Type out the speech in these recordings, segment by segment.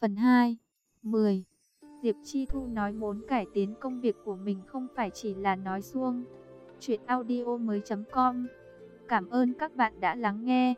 Phần 2 10 Diệp Chi Thu nói muốn cải tiến công việc của mình không phải chỉ là nói suông. Chuyện audio mới com Cảm ơn các bạn đã lắng nghe.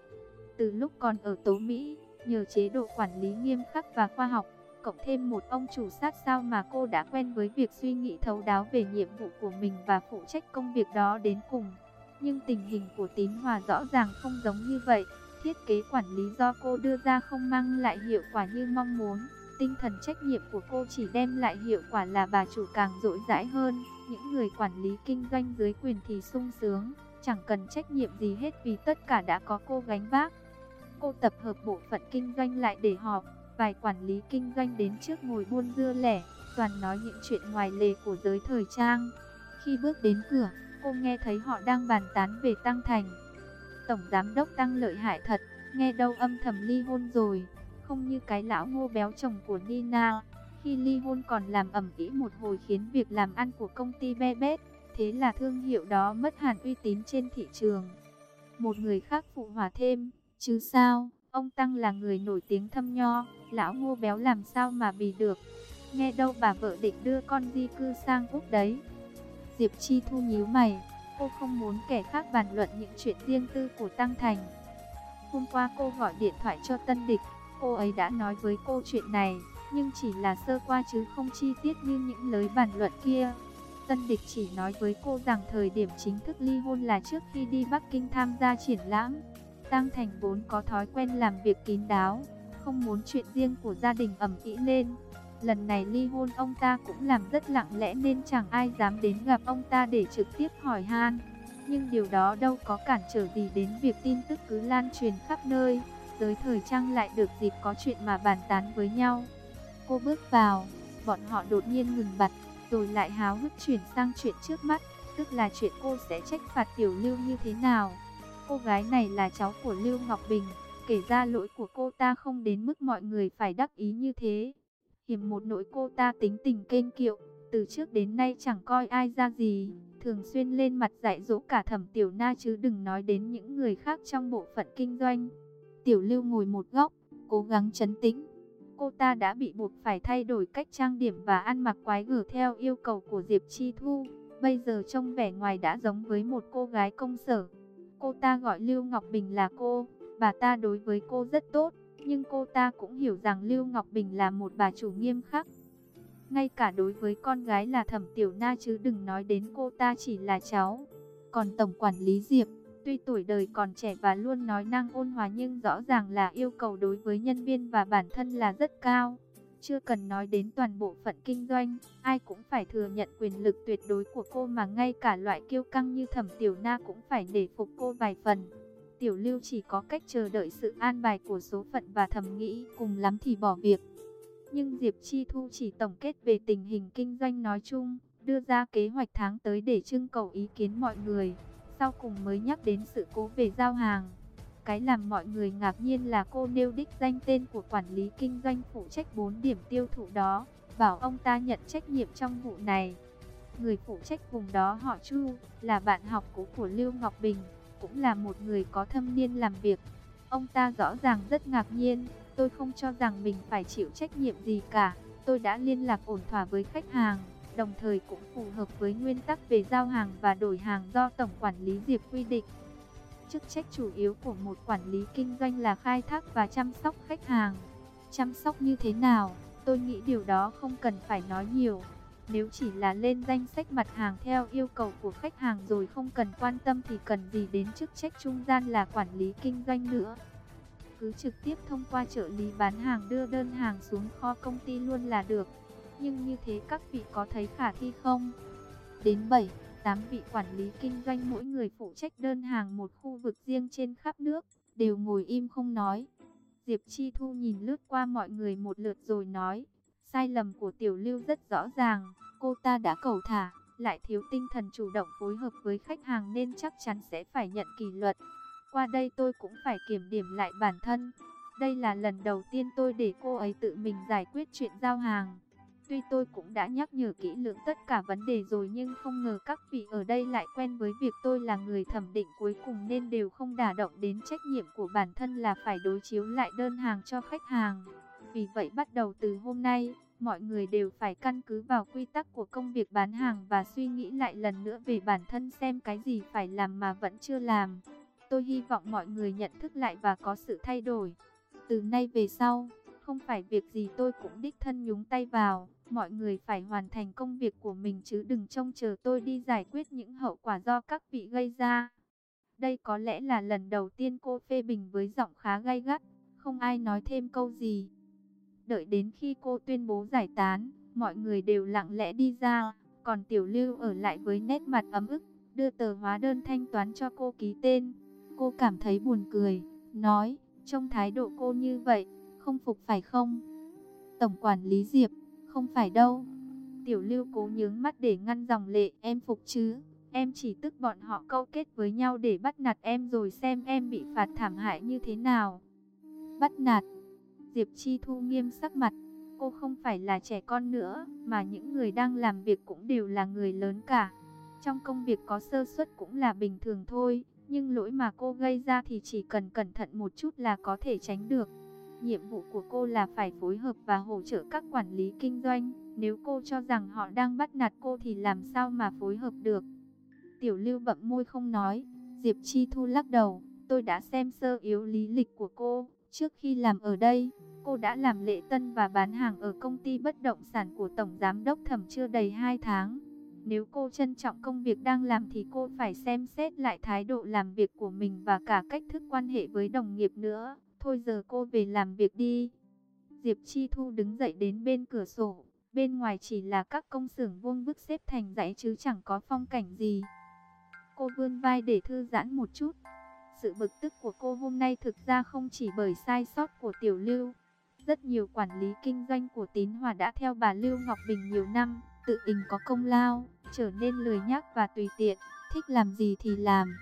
Từ lúc còn ở Tố Mỹ, nhờ chế độ quản lý nghiêm khắc và khoa học, cộng thêm một ông chủ sát sao mà cô đã quen với việc suy nghĩ thấu đáo về nhiệm vụ của mình và phụ trách công việc đó đến cùng. Nhưng tình hình của Tín Hòa rõ ràng không giống như vậy. Thiết kế quản lý do cô đưa ra không mang lại hiệu quả như mong muốn. Tinh thần trách nhiệm của cô chỉ đem lại hiệu quả là bà chủ càng rỗi rãi hơn. Những người quản lý kinh doanh dưới quyền thì sung sướng, chẳng cần trách nhiệm gì hết vì tất cả đã có cô gánh vác. Cô tập hợp bộ phận kinh doanh lại để họp, vài quản lý kinh doanh đến trước ngồi buôn dưa lẻ, toàn nói những chuyện ngoài lề của giới thời trang. Khi bước đến cửa, cô nghe thấy họ đang bàn tán về Tăng Thành. Tổng giám đốc Tăng lợi hại thật, nghe đâu âm thầm ly hôn rồi, không như cái lão ngô béo chồng của Nina. Khi ly hôn còn làm ẩm ý một hồi khiến việc làm ăn của công ty be bét, thế là thương hiệu đó mất hẳn uy tín trên thị trường. Một người khác phụ hòa thêm, chứ sao, ông Tăng là người nổi tiếng thâm nho, lão ngô béo làm sao mà bị được. Nghe đâu bà vợ định đưa con di cư sang Úc đấy. Diệp Chi Thu nhíu mày, cô không muốn kẻ khác bàn luận những chuyện riêng tư của Tăng Thành. Hôm qua cô gọi điện thoại cho Tân Địch, cô ấy đã nói với cô chuyện này, nhưng chỉ là sơ qua chứ không chi tiết như những lời bàn luận kia. Tân Địch chỉ nói với cô rằng thời điểm chính thức ly hôn là trước khi đi Bắc Kinh tham gia triển lãm. Tăng Thành vốn có thói quen làm việc kín đáo, không muốn chuyện riêng của gia đình ẩm ĩ lên. Lần này ly hôn ông ta cũng làm rất lặng lẽ nên chẳng ai dám đến gặp ông ta để trực tiếp hỏi han. Nhưng điều đó đâu có cản trở gì đến việc tin tức cứ lan truyền khắp nơi. Giới thời trang lại được dịp có chuyện mà bàn tán với nhau. Cô bước vào, bọn họ đột nhiên ngừng bặt, rồi lại háo hức chuyển sang chuyện trước mắt, tức là chuyện cô sẽ trách phạt tiểu lưu như thế nào. Cô gái này là cháu của Lưu Ngọc Bình, kể ra lỗi của cô ta không đến mức mọi người phải đắc ý như thế. Hiểm một nỗi cô ta tính tình kênh kiệu, từ trước đến nay chẳng coi ai ra gì, thường xuyên lên mặt dạy dỗ cả thẩm tiểu na chứ đừng nói đến những người khác trong bộ phận kinh doanh. Tiểu lưu ngồi một góc, cố gắng chấn tĩnh. Cô ta đã bị buộc phải thay đổi cách trang điểm và ăn mặc quái gở theo yêu cầu của Diệp Chi Thu. Bây giờ trông vẻ ngoài đã giống với một cô gái công sở. Cô ta gọi Lưu Ngọc Bình là cô, bà ta đối với cô rất tốt, nhưng cô ta cũng hiểu rằng Lưu Ngọc Bình là một bà chủ nghiêm khắc. Ngay cả đối với con gái là Thẩm Tiểu Na chứ đừng nói đến cô ta chỉ là cháu. Còn Tổng Quản lý Diệp, tuy tuổi đời còn trẻ và luôn nói năng ôn hòa nhưng rõ ràng là yêu cầu đối với nhân viên và bản thân là rất cao. Chưa cần nói đến toàn bộ phận kinh doanh, ai cũng phải thừa nhận quyền lực tuyệt đối của cô mà ngay cả loại kiêu căng như Thẩm Tiểu Na cũng phải để phục cô vài phần. Tiểu Lưu chỉ có cách chờ đợi sự an bài của số phận và thầm nghĩ cùng lắm thì bỏ việc. Nhưng Diệp Chi Thu chỉ tổng kết về tình hình kinh doanh nói chung, đưa ra kế hoạch tháng tới để trưng cầu ý kiến mọi người. Sau cùng mới nhắc đến sự cố về giao hàng. Cái làm mọi người ngạc nhiên là cô nêu đích danh tên của quản lý kinh doanh phụ trách 4 điểm tiêu thụ đó, bảo ông ta nhận trách nhiệm trong vụ này. Người phụ trách vùng đó họ Chu, là bạn học cũ của Lưu Ngọc Bình cũng là một người có thâm niên làm việc. Ông ta rõ ràng rất ngạc nhiên, tôi không cho rằng mình phải chịu trách nhiệm gì cả. Tôi đã liên lạc ổn thỏa với khách hàng, đồng thời cũng phù hợp với nguyên tắc về giao hàng và đổi hàng do Tổng Quản lý Diệp quy định. Chức trách chủ yếu của một quản lý kinh doanh là khai thác và chăm sóc khách hàng. Chăm sóc như thế nào, tôi nghĩ điều đó không cần phải nói nhiều. Nếu chỉ là lên danh sách mặt hàng theo yêu cầu của khách hàng rồi không cần quan tâm thì cần gì đến chức trách trung gian là quản lý kinh doanh nữa. Cứ trực tiếp thông qua trợ lý bán hàng đưa đơn hàng xuống kho công ty luôn là được. Nhưng như thế các vị có thấy khả thi không? Đến 7, 8 vị quản lý kinh doanh mỗi người phụ trách đơn hàng một khu vực riêng trên khắp nước, đều ngồi im không nói. Diệp Chi Thu nhìn lướt qua mọi người một lượt rồi nói, sai lầm của Tiểu Lưu rất rõ ràng, cô ta đã cầu thả, lại thiếu tinh thần chủ động phối hợp với khách hàng nên chắc chắn sẽ phải nhận kỷ luật. Qua đây tôi cũng phải kiểm điểm lại bản thân. Đây là lần đầu tiên tôi để cô ấy tự mình giải quyết chuyện giao hàng. Tuy tôi cũng đã nhắc nhở kỹ lưỡng tất cả vấn đề rồi nhưng không ngờ các vị ở đây lại quen với việc tôi là người thẩm định cuối cùng nên đều không đả động đến trách nhiệm của bản thân là phải đối chiếu lại đơn hàng cho khách hàng. Vì vậy bắt đầu từ hôm nay, mọi người đều phải căn cứ vào quy tắc của công việc bán hàng và suy nghĩ lại lần nữa về bản thân xem cái gì phải làm mà vẫn chưa làm. Tôi hy vọng mọi người nhận thức lại và có sự thay đổi. Từ nay về sau, không phải việc gì tôi cũng đích thân nhúng tay vào, mọi người phải hoàn thành công việc của mình chứ đừng trông chờ tôi đi giải quyết những hậu quả do các vị gây ra. Đây có lẽ là lần đầu tiên cô phê bình với giọng khá gay gắt, không ai nói thêm câu gì. Đợi đến khi cô tuyên bố giải tán, mọi người đều lặng lẽ đi ra, còn Tiểu Lưu ở lại với nét mặt ấm ức, đưa tờ hóa đơn thanh toán cho cô ký tên. Cô cảm thấy buồn cười, nói, trong thái độ cô như vậy, không phục phải không? Tổng quản lý Diệp, không phải đâu. Tiểu Lưu cố nhướng mắt để ngăn dòng lệ, em phục chứ? Em chỉ tức bọn họ câu kết với nhau để bắt nạt em rồi xem em bị phạt thảm hại như thế nào. Bắt nạt. Diệp Chi Thu nghiêm sắc mặt. Cô không phải là trẻ con nữa, mà những người đang làm việc cũng đều là người lớn cả. Trong công việc có sơ suất cũng là bình thường thôi, nhưng lỗi mà cô gây ra thì chỉ cần cẩn thận một chút là có thể tránh được. Nhiệm vụ của cô là phải phối hợp và hỗ trợ các quản lý kinh doanh. Nếu cô cho rằng họ đang bắt nạt cô thì làm sao mà phối hợp được. Tiểu lưu bậm môi không nói. Diệp Chi Thu lắc đầu. Tôi đã xem sơ yếu lý lịch của cô. Trước khi làm ở đây, cô đã làm lễ tân và bán hàng ở công ty bất động sản của Tổng Giám đốc thẩm chưa đầy 2 tháng. Nếu cô trân trọng công việc đang làm thì cô phải xem xét lại thái độ làm việc của mình và cả cách thức quan hệ với đồng nghiệp nữa. Thôi giờ cô về làm việc đi. Diệp Chi Thu đứng dậy đến bên cửa sổ. Bên ngoài chỉ là các công xưởng vuông vức xếp thành dãy chứ chẳng có phong cảnh gì. Cô vươn vai để thư giãn một chút. Sự bực tức của cô hôm nay thực ra không chỉ bởi sai sót của Tiểu Lưu. Rất nhiều quản lý kinh doanh của Tín Hòa đã theo bà Lưu Ngọc Bình nhiều năm, tự mình có công lao, trở nên lười nhác và tùy tiện, thích làm gì thì làm.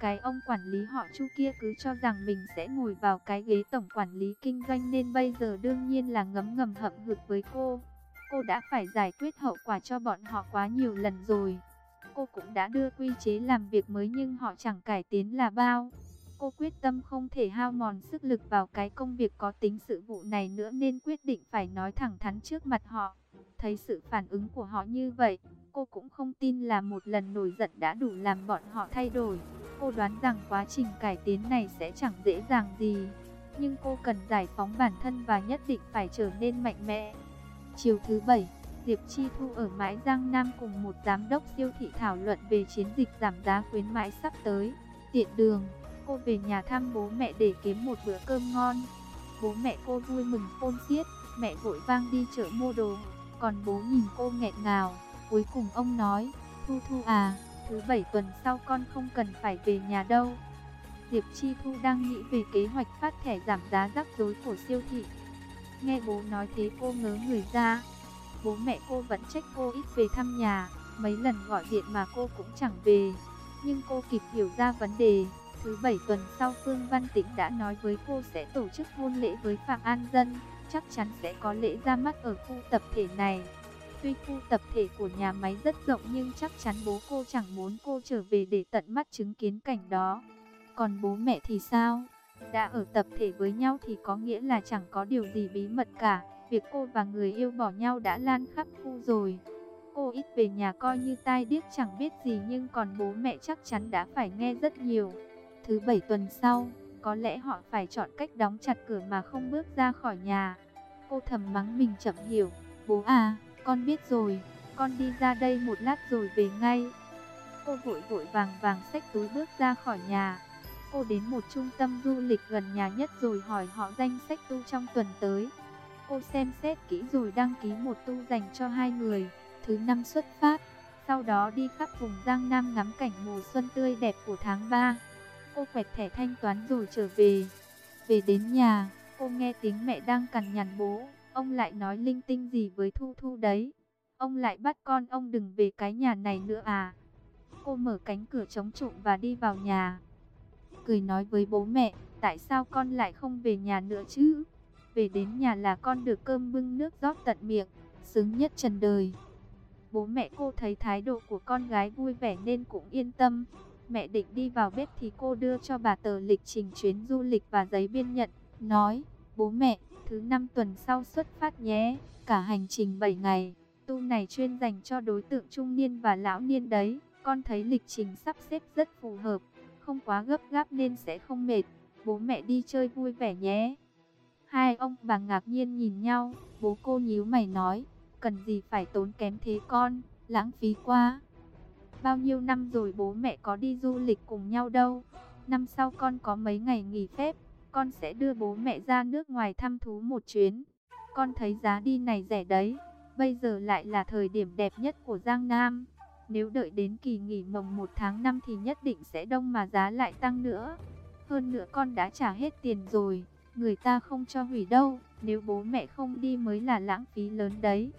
Cái ông quản lý họ Chu kia cứ cho rằng mình sẽ ngồi vào cái ghế tổng quản lý kinh doanh nên bây giờ đương nhiên là ngấm ngầm hậm hực với cô. Cô đã phải giải quyết hậu quả cho bọn họ quá nhiều lần rồi. Cô cũng đã đưa quy chế làm việc mới nhưng họ chẳng cải tiến là bao. Cô quyết tâm không thể hao mòn sức lực vào cái công việc có tính sự vụ này nữa nên quyết định phải nói thẳng thắn trước mặt họ. Thấy sự phản ứng của họ như vậy, cô cũng không tin là một lần nổi giận đã đủ làm bọn họ thay đổi. Cô đoán rằng quá trình cải tiến này sẽ chẳng dễ dàng gì. Nhưng cô cần giải phóng bản thân và nhất định phải trở nên mạnh mẽ. Chiều thứ bảy, Diệp Chi Thu ở Mãi Giang Nam cùng một giám đốc siêu thị thảo luận về chiến dịch giảm giá khuyến mãi sắp tới. Tiện đường, cô về nhà thăm bố mẹ để kiếm một bữa cơm ngon. Bố mẹ cô vui mừng khôn xiết, mẹ vội vang đi chợ mua đồ, còn bố nhìn cô nghẹn ngào. Cuối cùng ông nói, Thu Thu à, thứ bảy tuần sau con không cần phải về nhà đâu. Diệp Chi Thu đang nghĩ về kế hoạch phát thẻ giảm giá rắc rối của siêu thị. Nghe bố nói thế cô ngớ người ra. Bố mẹ cô vẫn trách cô ít về thăm nhà, mấy lần gọi điện mà cô cũng chẳng về. Nhưng cô kịp hiểu ra vấn đề. Thứ bảy tuần sau Phương Văn Tĩnh đã nói với cô sẽ tổ chức hôn lễ với Phạm An Dân. Chắc chắn sẽ có lễ ra mắt ở khu tập thể này. Tuy khu tập thể của nhà máy rất rộng nhưng chắc chắn bố cô chẳng muốn cô trở về để tận mắt chứng kiến cảnh đó. Còn bố mẹ thì sao? Đã ở tập thể với nhau thì có nghĩa là chẳng có điều gì bí mật cả. Việc cô và người yêu bỏ nhau đã lan khắp khu rồi. Cô ít về nhà coi như tai điếc chẳng biết gì nhưng còn bố mẹ chắc chắn đã phải nghe rất nhiều. Thứ bảy tuần sau, có lẽ họ phải chọn cách đóng chặt cửa mà không bước ra khỏi nhà. Cô thầm mắng mình chậm hiểu. Bố à, con biết rồi, con đi ra đây một lát rồi về ngay. Cô vội vội vàng vàng xách túi bước ra khỏi nhà. Cô đến một trung tâm du lịch gần nhà nhất rồi hỏi họ danh sách tu trong tuần tới. Cô xem xét kỹ rồi đăng ký một tu dành cho hai người, thứ năm xuất phát. Sau đó đi khắp vùng Giang Nam ngắm cảnh mùa xuân tươi đẹp của tháng 3. Cô quẹt thẻ thanh toán rồi trở về. Về đến nhà, cô nghe tiếng mẹ đang cằn nhằn bố. Ông lại nói linh tinh gì với Thu Thu đấy. Ông lại bắt con ông đừng về cái nhà này nữa à. Cô mở cánh cửa chống trộm và đi vào nhà. Cười nói với bố mẹ, tại sao con lại không về nhà nữa chứ? Về đến nhà là con được cơm bưng nước rót tận miệng, sướng nhất trần đời. Bố mẹ cô thấy thái độ của con gái vui vẻ nên cũng yên tâm. Mẹ định đi vào bếp thì cô đưa cho bà tờ lịch trình chuyến du lịch và giấy biên nhận, nói, bố mẹ, thứ năm tuần sau xuất phát nhé. Cả hành trình 7 ngày, tu này chuyên dành cho đối tượng trung niên và lão niên đấy. Con thấy lịch trình sắp xếp rất phù hợp, không quá gấp gáp nên sẽ không mệt. Bố mẹ đi chơi vui vẻ nhé. Hai ông bà ngạc nhiên nhìn nhau, bố cô nhíu mày nói, cần gì phải tốn kém thế con, lãng phí quá. Bao nhiêu năm rồi bố mẹ có đi du lịch cùng nhau đâu. Năm sau con có mấy ngày nghỉ phép, con sẽ đưa bố mẹ ra nước ngoài thăm thú một chuyến. Con thấy giá đi này rẻ đấy, bây giờ lại là thời điểm đẹp nhất của Giang Nam. Nếu đợi đến kỳ nghỉ mồng 1 tháng 5 thì nhất định sẽ đông mà giá lại tăng nữa. Hơn nữa con đã trả hết tiền rồi, người ta không cho hủy đâu, nếu bố mẹ không đi mới là lãng phí lớn đấy.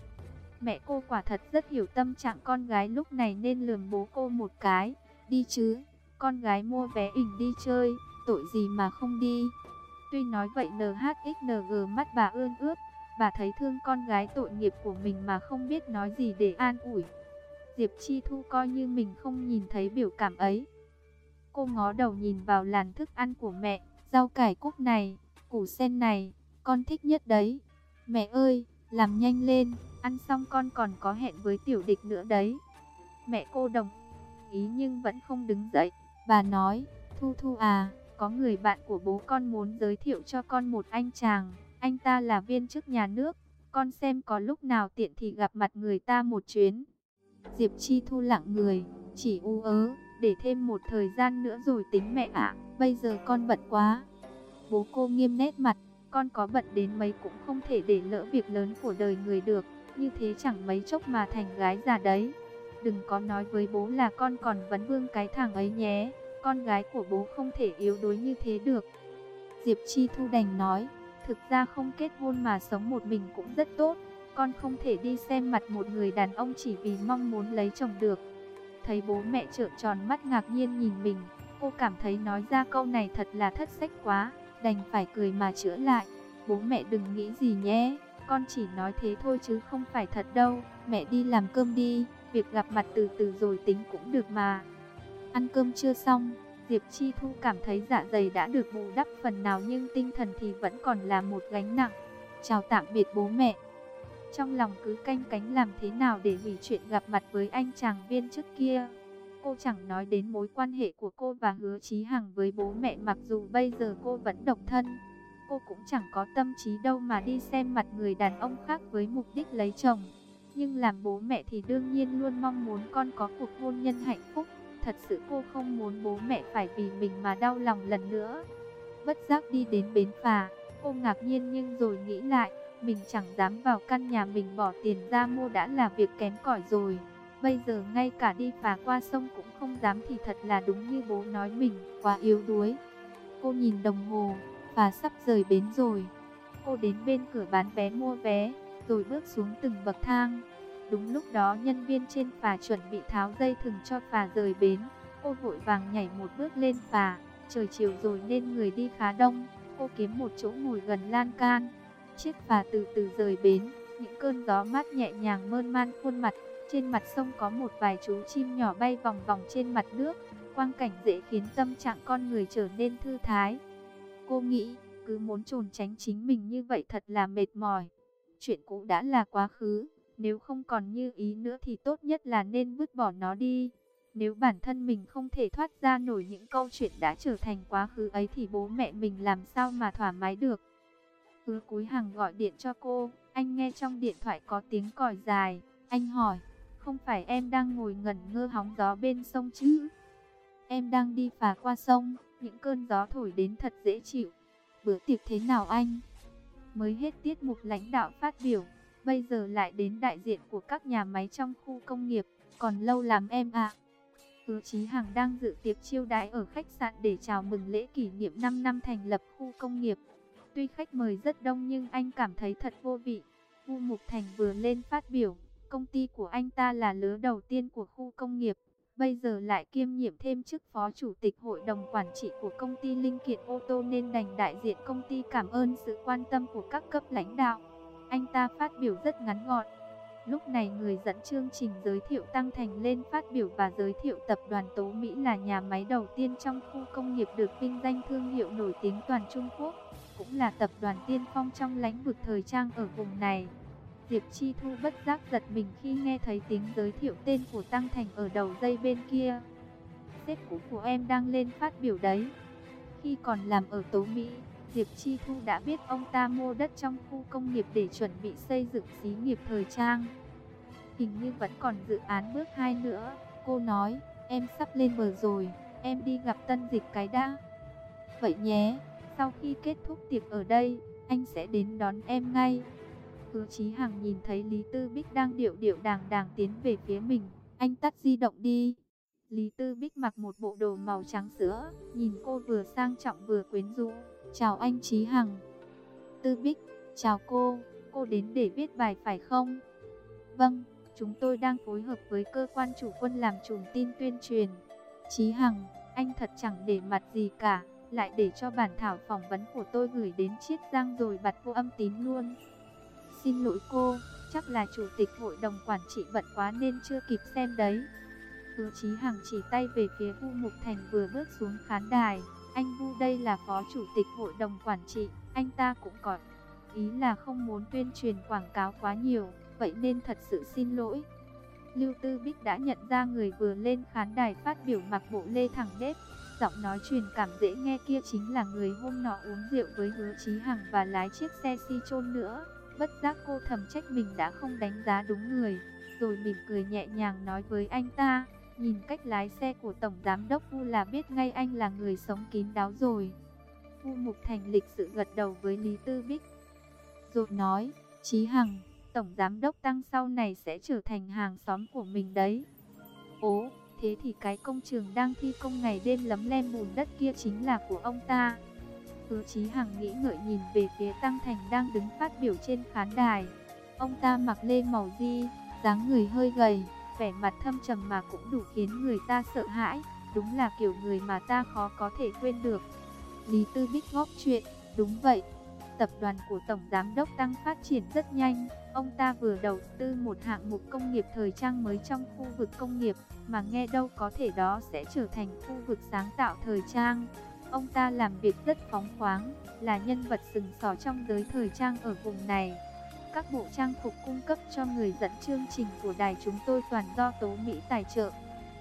Mẹ cô quả thật rất hiểu tâm trạng con gái lúc này nên lườm bố cô một cái, đi chứ, con gái mua vé ỉnh đi chơi, tội gì mà không đi. Tuy nói vậy NHXNG mắt bà ươn ướt, bà thấy thương con gái tội nghiệp của mình mà không biết nói gì để an ủi. Diệp Chi Thu coi như mình không nhìn thấy biểu cảm ấy. Cô ngó đầu nhìn vào làn thức ăn của mẹ, rau cải cúc này, củ sen này, con thích nhất đấy. Mẹ ơi, làm nhanh lên, ăn xong con còn có hẹn với tiểu địch nữa đấy. Mẹ cô đồng ý nhưng vẫn không đứng dậy. Bà nói, Thu Thu à, có người bạn của bố con muốn giới thiệu cho con một anh chàng. Anh ta là viên chức nhà nước. Con xem có lúc nào tiện thì gặp mặt người ta một chuyến. Diệp Chi Thu lặng người, chỉ u ớ, để thêm một thời gian nữa rồi tính mẹ ạ, bây giờ con bận quá. Bố cô nghiêm nét mặt, con có bận đến mấy cũng không thể để lỡ việc lớn của đời người được, như thế chẳng mấy chốc mà thành gái già đấy. Đừng có nói với bố là con còn vấn vương cái thằng ấy nhé, con gái của bố không thể yếu đuối như thế được. Diệp Chi Thu đành nói, thực ra không kết hôn mà sống một mình cũng rất tốt, con không thể đi xem mặt một người đàn ông chỉ vì mong muốn lấy chồng được. Thấy bố mẹ trợn tròn mắt ngạc nhiên nhìn mình, cô cảm thấy nói ra câu này thật là thất sách quá, đành phải cười mà chữa lại. Bố mẹ đừng nghĩ gì nhé, con chỉ nói thế thôi chứ không phải thật đâu, mẹ đi làm cơm đi, việc gặp mặt từ từ rồi tính cũng được mà. Ăn cơm chưa xong, Diệp Chi Thu cảm thấy dạ dày đã được bù đắp phần nào nhưng tinh thần thì vẫn còn là một gánh nặng. Chào tạm biệt bố mẹ. Trong lòng cứ canh cánh làm thế nào để hủy chuyện gặp mặt với anh chàng viên trước kia. Cô chẳng nói đến mối quan hệ của cô và hứa Chí Hằng với bố mẹ mặc dù bây giờ cô vẫn độc thân. Cô cũng chẳng có tâm trí đâu mà đi xem mặt người đàn ông khác với mục đích lấy chồng. Nhưng làm bố mẹ thì đương nhiên luôn mong muốn con có cuộc hôn nhân hạnh phúc. Thật sự cô không muốn bố mẹ phải vì mình mà đau lòng lần nữa. Bất giác đi đến bến phà, cô ngạc nhiên nhưng rồi nghĩ lại, mình chẳng dám vào căn nhà mình bỏ tiền ra mua đã là việc kém cỏi rồi. Bây giờ ngay cả đi phà qua sông cũng không dám thì thật là đúng như bố nói mình, quá yếu đuối. Cô nhìn đồng hồ, phà sắp rời bến rồi. Cô đến bên cửa bán vé mua vé, rồi bước xuống từng bậc thang. Đúng lúc đó nhân viên trên phà chuẩn bị tháo dây thừng cho phà rời bến. Cô vội vàng nhảy một bước lên phà, trời chiều rồi nên người đi khá đông. Cô kiếm một chỗ ngồi gần lan can. Chiếc phà từ từ rời bến, những cơn gió mát nhẹ nhàng mơn man khuôn mặt. Trên mặt sông có một vài chú chim nhỏ bay vòng vòng trên mặt nước. Quang cảnh dễ khiến tâm trạng con người trở nên thư thái. Cô nghĩ, cứ muốn trốn tránh chính mình như vậy thật là mệt mỏi. Chuyện cũ đã là quá khứ, nếu không còn như ý nữa thì tốt nhất là nên vứt bỏ nó đi. Nếu bản thân mình không thể thoát ra nổi những câu chuyện đã trở thành quá khứ ấy thì bố mẹ mình làm sao mà thoải mái được. Hứa cúi hàng gọi điện cho cô, anh nghe trong điện thoại có tiếng còi dài, anh hỏi, không phải em đang ngồi ngẩn ngơ hóng gió bên sông chứ? Em đang đi phà qua sông, những cơn gió thổi đến thật dễ chịu. Bữa tiệc thế nào anh? Mới hết tiết mục lãnh đạo phát biểu, bây giờ lại đến đại diện của các nhà máy trong khu công nghiệp, còn lâu lắm em ạ. Hứa Chí Hằng đang dự tiệc chiêu đãi ở khách sạn để chào mừng lễ kỷ niệm 5 năm thành lập khu công nghiệp. Tuy khách mời rất đông nhưng anh cảm thấy thật vô vị. Vu Mục Thành vừa lên phát biểu, công ty của anh ta là lứa đầu tiên của khu công nghiệp, bây giờ lại kiêm nhiệm thêm chức phó chủ tịch hội đồng quản trị của công ty linh kiện ô tô nên đành đại diện công ty cảm ơn sự quan tâm của các cấp lãnh đạo. Anh ta phát biểu rất ngắn gọn. Lúc này người dẫn chương trình giới thiệu Tăng Thành lên phát biểu và giới thiệu tập đoàn Tố Mỹ là nhà máy đầu tiên trong khu công nghiệp được vinh danh thương hiệu nổi tiếng toàn Trung Quốc. cũng là tập đoàn tiên phong trong lãnh vực thời trang ở vùng này. Diệp Chi Thu bất giác giật mình khi nghe thấy tiếng giới thiệu tên của Tăng Thành ở đầu dây bên kia. Sếp cũ của em đang lên phát biểu đấy. Khi còn làm ở Tố Mỹ, Diệp Chi Thu đã biết ông ta mua đất trong khu công nghiệp để chuẩn bị xây dựng xí nghiệp thời trang. Hình như vẫn còn dự án bước 2 nữa. Cô nói, em sắp lên bờ rồi, em đi gặp tân dịch cái đã. Vậy nhé, sau khi kết thúc tiệc ở đây, anh sẽ đến đón em ngay. Hứa Chí Hằng nhìn thấy Lý Tư Bích đang điệu điệu đàng đàng tiến về phía mình, anh tắt di động đi. Lý Tư Bích mặc một bộ đồ màu trắng sữa, nhìn cô vừa sang trọng vừa quyến rũ. Chào anh Chí Hằng. Tư Bích, chào cô, cô đến để viết bài phải không? Vâng, chúng tôi đang phối hợp với cơ quan chủ quân làm chùm tin tuyên truyền. Chí Hằng, anh thật chẳng để mặt gì cả, lại để cho bản thảo phỏng vấn của tôi gửi đến Chiết Giang rồi bật vô âm tín luôn. Xin lỗi cô, chắc là chủ tịch hội đồng quản trị bận quá nên chưa kịp xem đấy. Hứa Chí Hằng chỉ tay về phía Vu Mục Thành vừa bước xuống khán đài. Anh Vu đây là phó chủ tịch hội đồng quản trị, anh ta cũng có ý là không muốn tuyên truyền quảng cáo quá nhiều, vậy nên thật sự xin lỗi. Lưu Tư Bích đã nhận ra người vừa lên khán đài phát biểu mặc bộ lê thẳng đếp, giọng nói truyền cảm dễ nghe kia chính là người hôm nọ uống rượu với Hứa Chí Hằng và lái chiếc xe si chôn nữa. Bất giác cô thầm trách mình đã không đánh giá đúng người, rồi mỉm cười nhẹ nhàng nói với anh ta, nhìn cách lái xe của Tổng Giám Đốc Vu là biết ngay anh là người sống kín đáo rồi. Vu Mục Thành lịch sự gật đầu với Lý Tư Bích, rồi nói, Chí Hằng, Tổng Giám Đốc Tăng sau này sẽ trở thành hàng xóm của mình đấy. Ố, thế thì cái công trường đang thi công ngày đêm lấm lem bùn đất kia chính là của ông ta. Hứa Chí Hằng nghĩ ngợi nhìn về phía Tăng Thành đang đứng phát biểu trên khán đài. Ông ta mặc lê màu di, dáng người hơi gầy, vẻ mặt thâm trầm mà cũng đủ khiến người ta sợ hãi. Đúng là kiểu người mà ta khó có thể quên được. Lý Tư Bích góp chuyện, đúng vậy. Tập đoàn của Tổng Giám đốc Tăng phát triển rất nhanh. Ông ta vừa đầu tư một hạng mục công nghiệp thời trang mới trong khu vực công nghiệp, mà nghe đâu có thể đó sẽ trở thành khu vực sáng tạo thời trang. Ông ta làm việc rất phóng khoáng, là nhân vật sừng sỏ trong giới thời trang ở vùng này. Các bộ trang phục cung cấp cho người dẫn chương trình của đài chúng tôi toàn do Tố Mỹ tài trợ.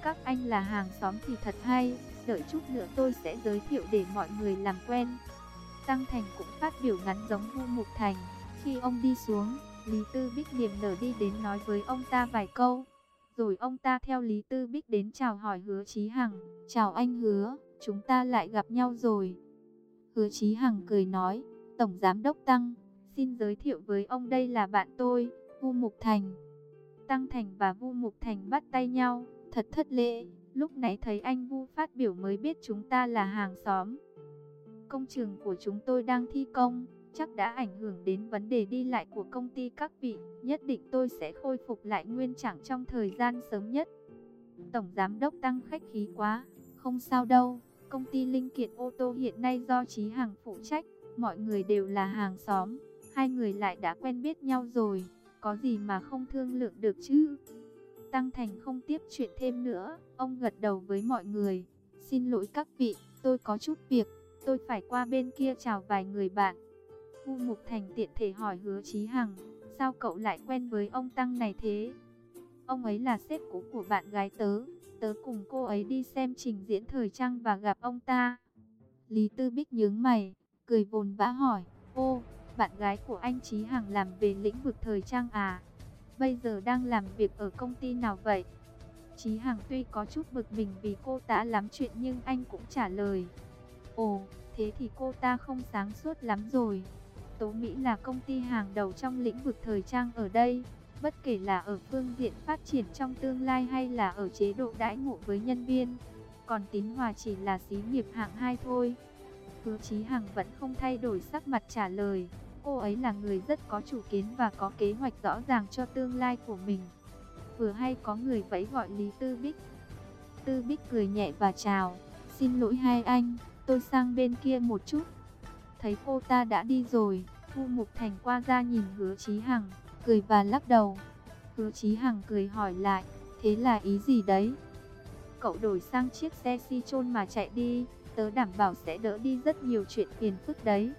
Các anh là hàng xóm thì thật hay, đợi chút nữa tôi sẽ giới thiệu để mọi người làm quen. Tăng Thành cũng phát biểu ngắn giống Vu Mục Thành. Khi ông đi xuống, Lý Tư Bích niềm nở đi đến nói với ông ta vài câu. Rồi ông ta theo Lý Tư Bích đến chào hỏi Hứa Chí Hằng. Chào anh Hứa chúng ta lại gặp nhau rồi. Hứa Chí Hằng cười nói, Tổng Giám Đốc Tăng, xin giới thiệu với ông đây là bạn tôi, Vu Mục Thành. Tăng Thành và Vu Mục Thành bắt tay nhau, thật thất lễ, lúc nãy thấy anh Vu phát biểu mới biết chúng ta là hàng xóm. Công trường của chúng tôi đang thi công, chắc đã ảnh hưởng đến vấn đề đi lại của công ty các vị, nhất định tôi sẽ khôi phục lại nguyên trạng trong thời gian sớm nhất. Tổng Giám Đốc Tăng khách khí quá, không sao đâu. Công ty linh kiện ô tô hiện nay do Chí Hằng phụ trách, mọi người đều là hàng xóm, hai người lại đã quen biết nhau rồi, có gì mà không thương lượng được chứ? Tăng Thành không tiếp chuyện thêm nữa, ông gật đầu với mọi người, xin lỗi các vị, tôi có chút việc, tôi phải qua bên kia chào vài người bạn. Vu Mục Thành tiện thể hỏi hứa Chí Hằng, sao cậu lại quen với ông Tăng này thế? Ông ấy là sếp cũ của bạn gái tớ, tớ cùng cô ấy đi xem trình diễn thời trang và gặp ông ta. Lý Tư Bích nhướng mày, cười vồn vã hỏi, ô, bạn gái của anh Chí Hằng làm về lĩnh vực thời trang à? Bây giờ đang làm việc ở công ty nào vậy? Chí Hằng tuy có chút bực mình vì cô ta lắm chuyện nhưng anh cũng trả lời. Ồ, thế thì cô ta không sáng suốt lắm rồi. Tố Mỹ là công ty hàng đầu trong lĩnh vực thời trang ở đây. Bất kể là ở phương diện phát triển trong tương lai hay là ở chế độ đãi ngộ với nhân viên, còn Tín Hòa chỉ là xí nghiệp hạng 2 thôi. Hứa Chí Hằng vẫn không thay đổi sắc mặt trả lời, cô ấy là người rất có chủ kiến và có kế hoạch rõ ràng cho tương lai của mình. Vừa hay có người vẫy gọi Lý Tư Bích. Tư Bích cười nhẹ và chào, xin lỗi hai anh, tôi sang bên kia một chút. Thấy cô ta đã đi rồi, Thu Mục Thành qua ra nhìn hứa Chí Hằng cười và lắc đầu. Hứa Chí Hằng cười hỏi lại, thế là ý gì đấy? Cậu đổi sang chiếc xe si chôn mà chạy đi, tớ đảm bảo sẽ đỡ đi rất nhiều chuyện phiền phức đấy.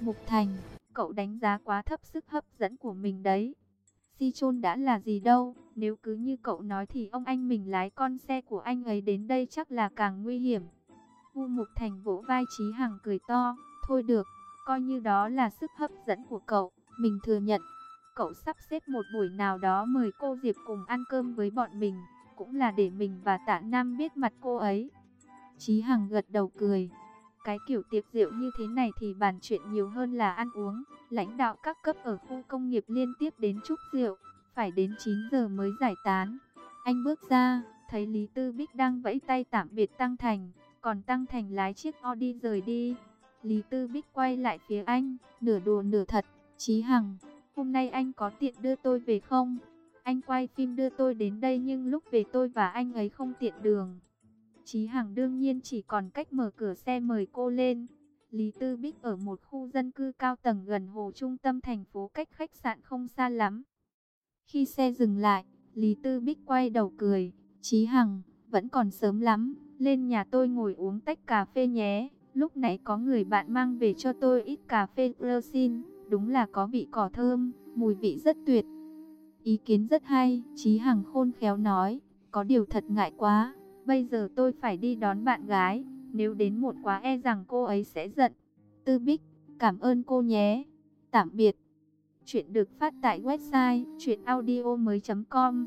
Mục Thành, cậu đánh giá quá thấp sức hấp dẫn của mình đấy. Si chôn đã là gì đâu, nếu cứ như cậu nói thì ông anh mình lái con xe của anh ấy đến đây chắc là càng nguy hiểm. Vu Mục Thành vỗ vai Chí Hằng cười to, thôi được, coi như đó là sức hấp dẫn của cậu, mình thừa nhận. Cậu sắp xếp một buổi nào đó mời cô Diệp cùng ăn cơm với bọn mình, cũng là để mình và Tạ Nam biết mặt cô ấy. Chí Hằng gật đầu cười. Cái kiểu tiệc rượu như thế này thì bàn chuyện nhiều hơn là ăn uống. Lãnh đạo các cấp ở khu công nghiệp liên tiếp đến chúc rượu, phải đến 9 giờ mới giải tán. Anh bước ra, thấy Lý Tư Bích đang vẫy tay tạm biệt Tăng Thành, còn Tăng Thành lái chiếc Audi rời đi. Lý Tư Bích quay lại phía anh, nửa đùa nửa thật, Chí Hằng, hôm nay anh có tiện đưa tôi về không? Anh quay phim đưa tôi đến đây nhưng lúc về tôi và anh ấy không tiện đường. Chí Hằng đương nhiên chỉ còn cách mở cửa xe mời cô lên. Lý Tư Bích ở một khu dân cư cao tầng gần hồ trung tâm thành phố cách khách sạn không xa lắm. Khi xe dừng lại, Lý Tư Bích quay đầu cười, Chí Hằng, vẫn còn sớm lắm, lên nhà tôi ngồi uống tách cà phê nhé. Lúc nãy có người bạn mang về cho tôi ít cà phê Rosin, đúng là có vị cỏ thơm, mùi vị rất tuyệt. Ý kiến rất hay, Chí Hằng khôn khéo nói, có điều thật ngại quá, bây giờ tôi phải đi đón bạn gái, nếu đến muộn quá e rằng cô ấy sẽ giận. Tư Bích, cảm ơn cô nhé. Tạm biệt. Chuyện được phát tại website chuyenaudio.com